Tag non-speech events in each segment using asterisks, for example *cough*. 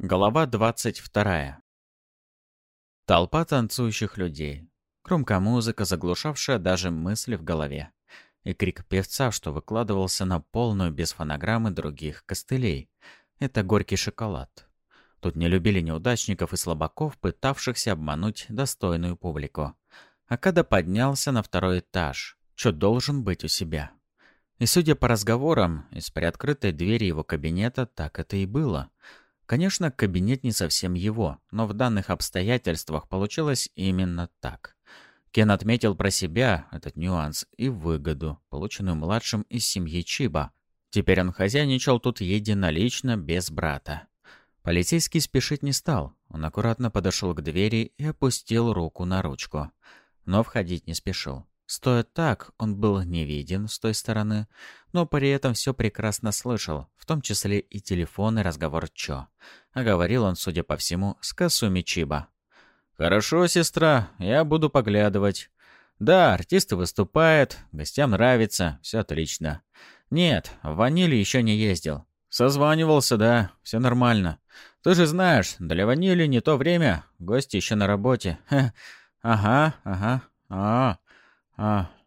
Голова 22. Толпа танцующих людей. Громкая музыка, заглушавшая даже мысли в голове. И крик певца, что выкладывался на полную без фонограммы других костылей. Это горький шоколад. Тут не любили неудачников и слабаков, пытавшихся обмануть достойную публику. Акада поднялся на второй этаж, что должен быть у себя. И судя по разговорам, из приоткрытой двери его кабинета так это и было — Конечно, кабинет не совсем его, но в данных обстоятельствах получилось именно так. Кен отметил про себя этот нюанс и выгоду, полученную младшим из семьи Чиба. Теперь он хозяйничал тут единолично, без брата. Полицейский спешить не стал. Он аккуратно подошел к двери и опустил руку на ручку. Но входить не спешил. Стоя так, он был не виден с той стороны, но при этом все прекрасно слышал, в том числе и телефонный разговор Чо. А говорил он, судя по всему, с Касуми Чиба. «Хорошо, сестра, я буду поглядывать. Да, артисты выступают, гостям нравится, все отлично. Нет, в ванили еще не ездил. Созванивался, да, все нормально. Ты же знаешь, для ванили не то время, гости еще на работе. *laughs* Ха. Ага, ага, а, «А,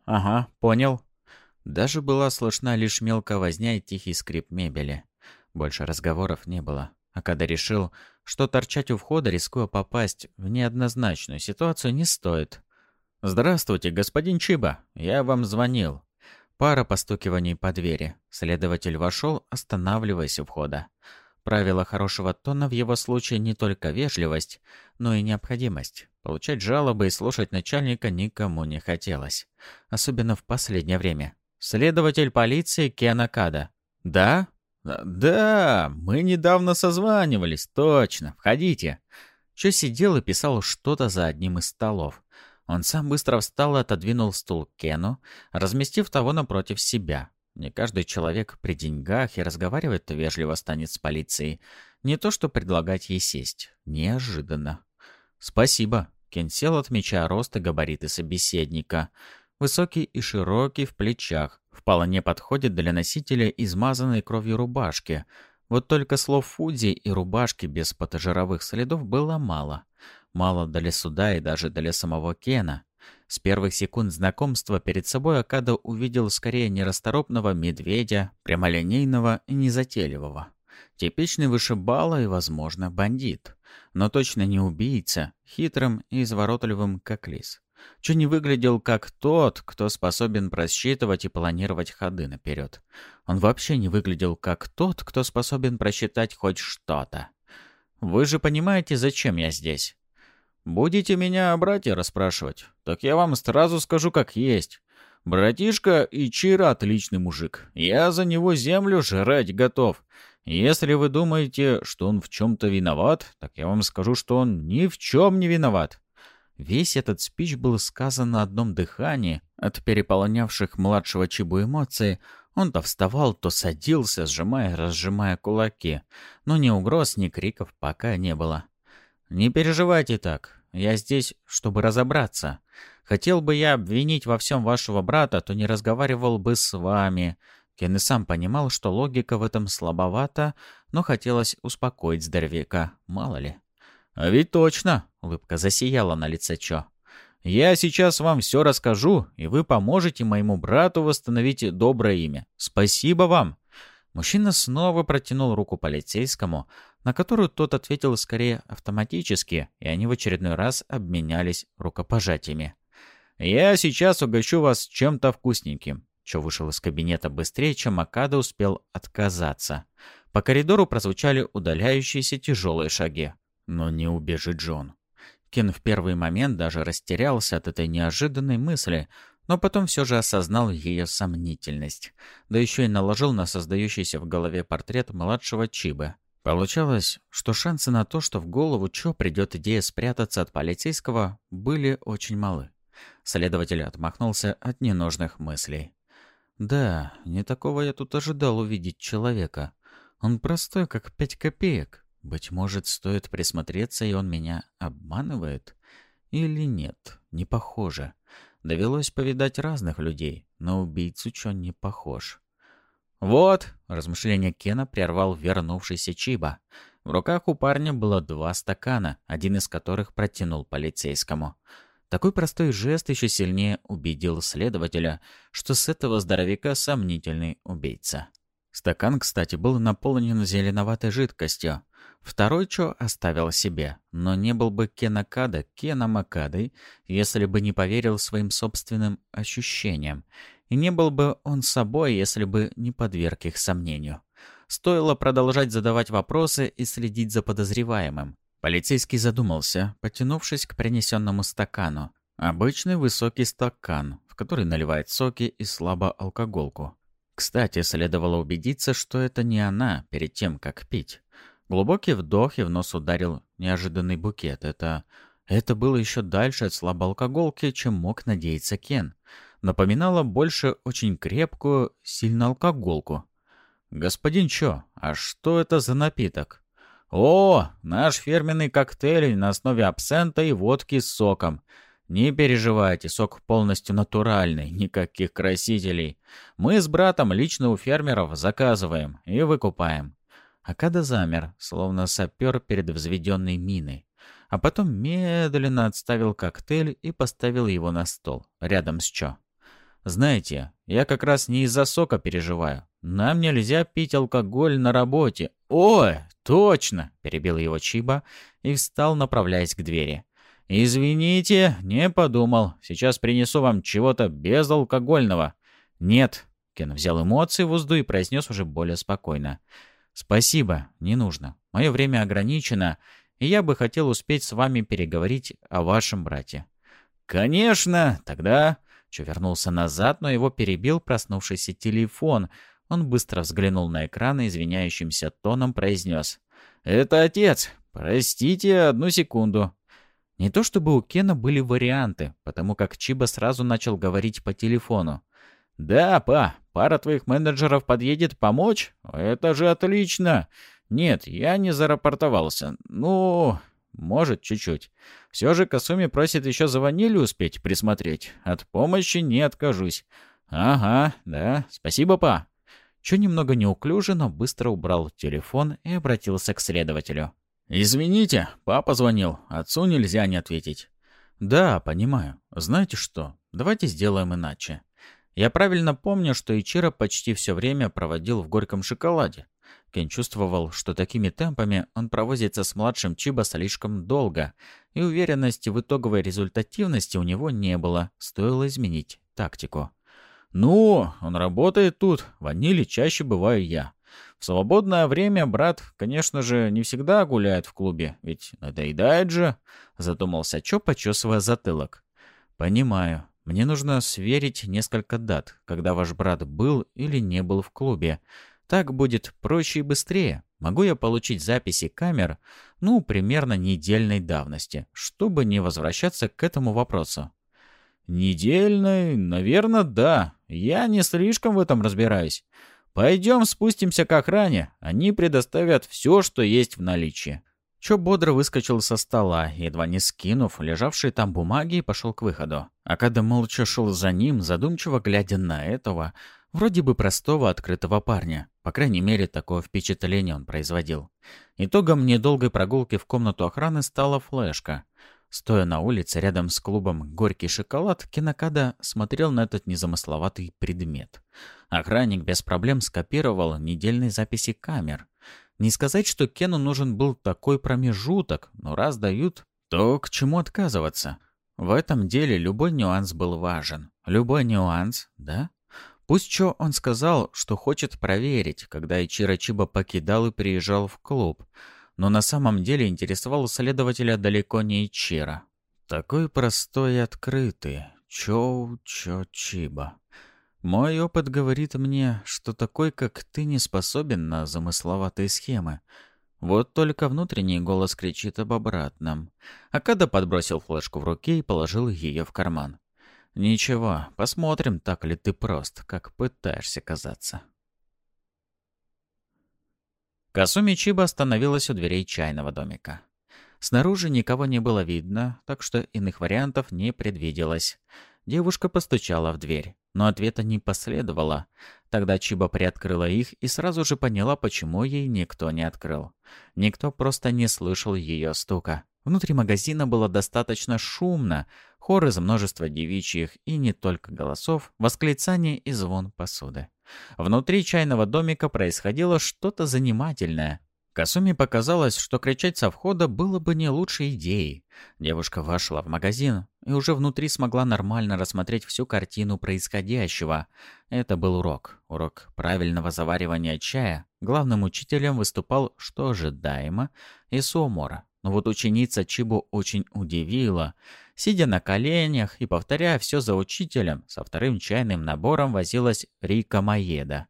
ага, понял». Даже была слышна лишь мелкая возня и тихий скрип мебели. Больше разговоров не было. А когда решил, что торчать у входа, рискуя попасть в неоднозначную ситуацию, не стоит. «Здравствуйте, господин Чиба. Я вам звонил». Пара постукиваний по двери. Следователь вошел, останавливаясь у входа. Правило хорошего тона в его случае не только вежливость, но и необходимость. Получать жалобы и слушать начальника никому не хотелось. Особенно в последнее время. Следователь полиции Кена. «Да?» «Да, мы недавно созванивались, точно. Входите». Чо сидел и писал что-то за одним из столов. Он сам быстро встал и отодвинул стул Кену, разместив того напротив себя. Не каждый человек при деньгах и разговаривает вежливо станет с полицией. Не то, что предлагать ей сесть. Неожиданно. «Спасибо». Кен сел, отмечая рост и габариты собеседника. Высокий и широкий в плечах. Вполне подходит для носителя измазанной кровью рубашки. Вот только слов Фудзи и рубашки без потожировых следов было мало. Мало для суда и даже для самого Кена. С первых секунд знакомства перед собой Акада увидел скорее нерасторопного медведя, прямолинейного и незатейливого. Типичный вышибала и, возможно, бандит. Но точно не убийца, хитрым и изворотливым, как лис. Чё не выглядел как тот, кто способен просчитывать и планировать ходы наперед. Он вообще не выглядел как тот, кто способен просчитать хоть что-то. Вы же понимаете, зачем я здесь? Будете меня о брате расспрашивать? Так я вам сразу скажу, как есть. Братишка Ичира отличный мужик. Я за него землю жрать готов. Если вы думаете, что он в чем-то виноват, так я вам скажу, что он ни в чем не виноват. Весь этот спич был сказан на одном дыхании. От переполнявших младшего Чибу эмоций он то вставал, то садился, сжимая и разжимая кулаки. Но ни угроз, ни криков пока не было. «Не переживайте так. Я здесь, чтобы разобраться. Хотел бы я обвинить во всем вашего брата, то не разговаривал бы с вами». Кен и сам понимал, что логика в этом слабовата, но хотелось успокоить здоровяка, мало ли. «А ведь точно!» — улыбка засияла на лице Чо. «Я сейчас вам все расскажу, и вы поможете моему брату восстановить доброе имя. Спасибо вам!» Мужчина снова протянул руку полицейскому, на которую тот ответил скорее автоматически, и они в очередной раз обменялись рукопожатиями. «Я сейчас угощу вас чем-то вкусненьким». Чо вышел из кабинета быстрее, чем Акада успел отказаться. По коридору прозвучали удаляющиеся тяжелые шаги. Но не убежит Джон. Кен в первый момент даже растерялся от этой неожиданной мысли, но потом все же осознал ее сомнительность. Да еще и наложил на создающийся в голове портрет младшего Чибы. Получалось, что шансы на то, что в голову Чо придет идея спрятаться от полицейского, были очень малы. Следователь отмахнулся от ненужных мыслей. «Да, не такого я тут ожидал увидеть человека. Он простой, как пять копеек. Быть может, стоит присмотреться, и он меня обманывает? Или нет, не похоже. Довелось повидать разных людей, но убийцу Чо не похож. «Вот!» — размышление Кена прервал вернувшийся Чиба. В руках у парня было два стакана, один из которых протянул полицейскому. Такой простой жест еще сильнее убедил следователя, что с этого здоровяка сомнительный убийца. Стакан, кстати, был наполнен зеленоватой жидкостью. Второй Чо оставил себе, но не был бы Кенакада Кеном Акадой, если бы не поверил своим собственным ощущениям. И не был бы он собой, если бы не подверг их сомнению. Стоило продолжать задавать вопросы и следить за подозреваемым. Полицейский задумался, потянувшись к принесенному стакану. Обычный высокий стакан, в который наливает соки и слабоалкоголку. Кстати, следовало убедиться, что это не она перед тем, как пить. Глубокий вдох и в нос ударил неожиданный букет. Это... это было еще дальше от слабоалкоголки, чем мог надеяться Кен. Напоминало больше очень крепкую, сильно алкоголку. «Господин Чо, а что это за напиток?» «О, наш фирменный коктейль на основе абсента и водки с соком. Не переживайте, сок полностью натуральный, никаких красителей. Мы с братом лично у фермеров заказываем и выкупаем. Акада замер, словно сапер перед взведенной миной. А потом медленно отставил коктейль и поставил его на стол, рядом с Чо. «Знаете, я как раз не из-за сока переживаю. Нам нельзя пить алкоголь на работе». «Ой, точно!» — перебил его Чиба и встал, направляясь к двери. «Извините, не подумал. Сейчас принесу вам чего-то безалкогольного». «Нет». Кен взял эмоции в узду и произнес уже более спокойно. «Спасибо, не нужно. Мое время ограничено, и я бы хотел успеть с вами переговорить о вашем брате». «Конечно, тогда...» Чо вернулся назад, но его перебил проснувшийся телефон. Он быстро взглянул на экран и извиняющимся тоном произнес. «Это отец. Простите, одну секунду». Не то чтобы у Кена были варианты, потому как Чиба сразу начал говорить по телефону. «Да, па, пара твоих менеджеров подъедет помочь? Это же отлично! Нет, я не зарапортовался. Ну, может, чуть-чуть. Все же Касуми просит еще за ванилью успеть присмотреть. От помощи не откажусь. Ага, да, спасибо, па». Чо немного неуклюже, но быстро убрал телефон и обратился к следователю. «Извините, папа звонил. Отцу нельзя не ответить». «Да, понимаю. Знаете что? Давайте сделаем иначе. Я правильно помню, что Ичиро почти все время проводил в горьком шоколаде. Кен чувствовал, что такими темпами он провозится с младшим Чиба слишком долго, и уверенности в итоговой результативности у него не было, стоило изменить тактику. «Ну, он работает тут, ванили чаще бываю я. В свободное время брат, конечно же, не всегда гуляет в клубе, ведь надоедает же, задумался Чо, почесывая затылок. Понимаю. Мне нужно сверить несколько дат, когда ваш брат был или не был в клубе. Так будет проще и быстрее. Могу я получить записи камер, ну, примерно недельной давности, чтобы не возвращаться к этому вопросу? Недельной, наверное, да. Я не слишком в этом разбираюсь. «Пойдем спустимся к охране. Они предоставят все, что есть в наличии». Чо бодро выскочил со стола, едва не скинув лежавшие там бумаги, и пошел к выходу. А когда молча шел за ним, задумчиво глядя на этого, вроде бы простого открытого парня. По крайней мере, такое впечатление он производил. Итогом недолгой прогулки в комнату охраны стала флешка. Стоя на улице рядом с клубом «Горький шоколад», Кинокада смотрел на этот незамысловатый предмет. Охранник без проблем скопировал недельные записи камер. Не сказать, что Кену нужен был такой промежуток, но раз дают, то к чему отказываться? В этом деле любой нюанс был важен. Любой нюанс, да? Пусть что он сказал, что хочет проверить, когда Ичиро Чиба покидал и приезжал в клуб — но на самом деле интересовал следователя далеко не Ичиро. Такой простой и открытый. Чоу-чо-чиба. Мой опыт говорит мне, что такой, как ты, не способен на замысловатые схемы. Вот только внутренний голос кричит об обратном. Акада подбросил флешку в руке и положил ее в карман. «Ничего, посмотрим, так ли ты прост, как пытаешься казаться». Касуми Чиба остановилась у дверей чайного домика. Снаружи никого не было видно, так что иных вариантов не предвиделось. Девушка постучала в дверь. но ответа не последовало. Тогда Чиба приоткрыла их и сразу же поняла, почему ей никто не открыл. Никто просто не слышал ее стука. Внутри магазина было достаточно шумно, хор из множества девичьих и не только голосов, восклицаний и звон посуды. Внутри чайного домика происходило что-то занимательное. Касуми показалось, что кричать со входа было бы не лучшей идеей. Девушка вошла в магазин и уже внутри смогла нормально рассмотреть всю картину происходящего. Это был урок. Урок правильного заваривания чая. Главным учителем выступал, что ожидаемо, Исуомора. Но вот ученица Чибу очень удивила. Сидя на коленях и повторяя все за учителем, со вторым чайным набором возилась Рика Маеда.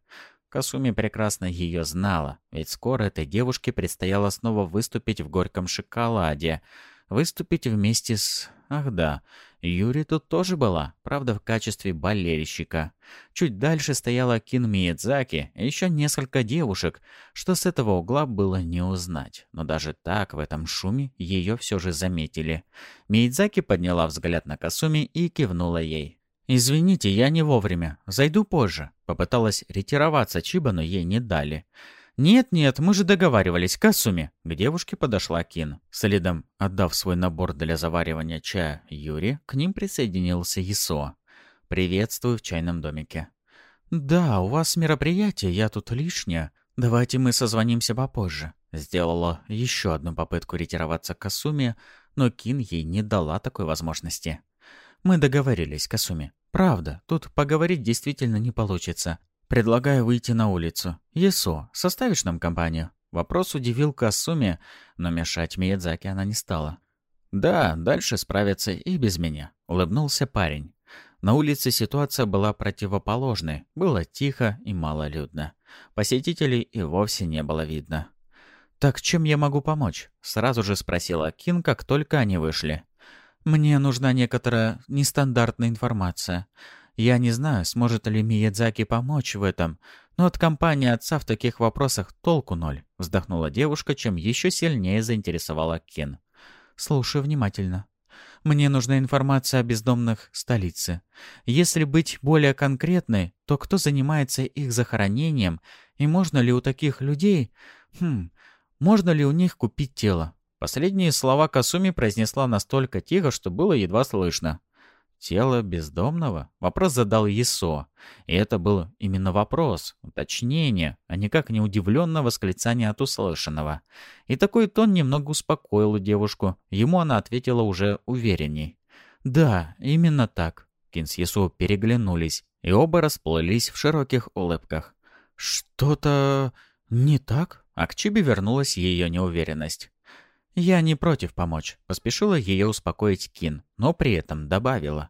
Касуми прекрасно ее знала, ведь скоро этой девушке предстояло снова выступить в горьком шоколаде. Выступить вместе с... Ах да, Юри тут тоже была, правда, в качестве болельщика. Чуть дальше стояла Кин Миядзаки и еще несколько девушек, что с этого угла было не узнать. Но даже так в этом шуме ее все же заметили. Миядзаки подняла взгляд на Касуми и кивнула ей. «Извините, я не вовремя. Зайду позже». Попыталась ретироваться Чиба, но ей не дали. «Нет-нет, мы же договаривались, Касуми!» К девушке подошла Кин. Следом, отдав свой набор для заваривания чая Юри, к ним присоединился Исо. «Приветствую в чайном домике». «Да, у вас мероприятие, я тут лишняя. Давайте мы созвонимся попозже». Сделала еще одну попытку ретироваться Касуми, но Кин ей не дала такой возможности. «Мы договорились, Касуми. Правда, тут поговорить действительно не получится. Предлагаю выйти на улицу. Есо, составишь нам компанию?» Вопрос удивил Касуми, но мешать Миядзаки она не стала. «Да, дальше справятся и без меня», — улыбнулся парень. На улице ситуация была противоположной. Было тихо и малолюдно. Посетителей и вовсе не было видно. «Так чем я могу помочь?» — сразу же спросила Кин, как только они вышли. «Мне нужна некоторая нестандартная информация. Я не знаю, сможет ли Миядзаки помочь в этом, но от компании отца в таких вопросах толку ноль», — вздохнула девушка, чем еще сильнее заинтересовала Кен. «Слушаю внимательно. Мне нужна информация о бездомных столице. Если быть более конкретной, то кто занимается их захоронением, и можно ли у таких людей... Хм, можно ли у них купить тело?» Последние слова Касуми произнесла настолько тихо, что было едва слышно. Тело бездомного? Вопрос задал Есо. И это был именно вопрос, уточнение, а никак не удивленное восклицание от услышанного. И такой тон немного успокоил девушку. Ему она ответила уже уверенней. «Да, именно так». Кин с Есо переглянулись, и оба расплылись в широких улыбках. «Что-то не так?» А к Чиби вернулась ее неуверенность. «Я не против помочь», — поспешила ее успокоить Кин, но при этом добавила.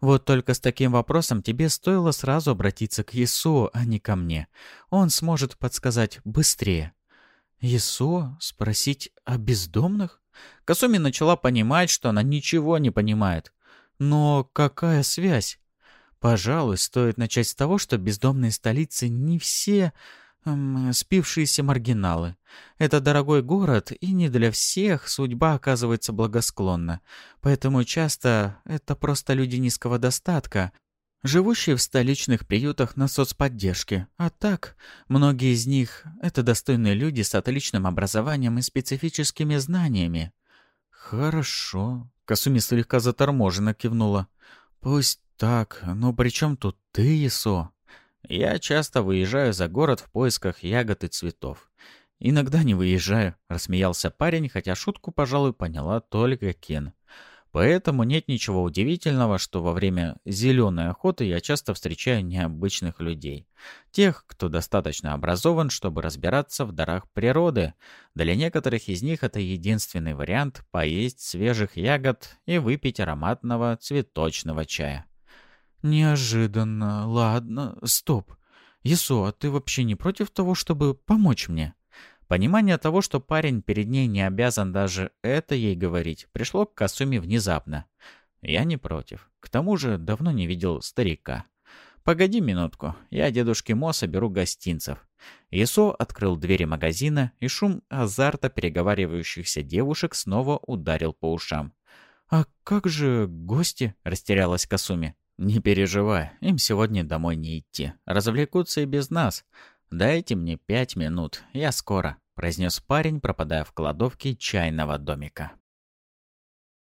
«Вот только с таким вопросом тебе стоило сразу обратиться к Ису, а не ко мне. Он сможет подсказать быстрее». «Ису? Спросить о бездомных?» Касуми начала понимать, что она ничего не понимает. «Но какая связь?» «Пожалуй, стоит начать с того, что бездомные столицы не все Эм, спившиеся маргиналы. Это дорогой город, и не для всех судьба оказывается благосклонна. Поэтому часто это просто люди низкого достатка, живущие в столичных приютах на соцподдержке. А так, многие из них — это достойные люди с отличным образованием и специфическими знаниями. «Хорошо», — Касуми слегка заторможенно кивнула. «Пусть так, но при чем тут ты, Исо?» Я часто выезжаю за город в поисках ягод и цветов. Иногда не выезжаю, рассмеялся парень, хотя шутку, пожалуй, поняла только Кен. Поэтому нет ничего удивительного, что во время зеленой охоты я часто встречаю необычных людей. Тех, кто достаточно образован, чтобы разбираться в дарах природы. Для некоторых из них это единственный вариант поесть свежих ягод и выпить ароматного цветочного чая. «Неожиданно. Ладно. Стоп. Ясо, а ты вообще не против того, чтобы помочь мне?» Понимание того, что парень перед ней не обязан даже это ей говорить, пришло к Касуме внезапно. Я не против. К тому же давно не видел старика. «Погоди минутку, я дедушке Мо соберу гостинцев». Исо открыл двери магазина, и шум азарта переговаривающихся девушек снова ударил по ушам. «А как же гости?» — растерялась Касуми. «Не переживай, им сегодня домой не идти. Развлекутся и без нас. Дайте мне пять минут, я скоро», — произнес парень, пропадая в кладовке чайного домика.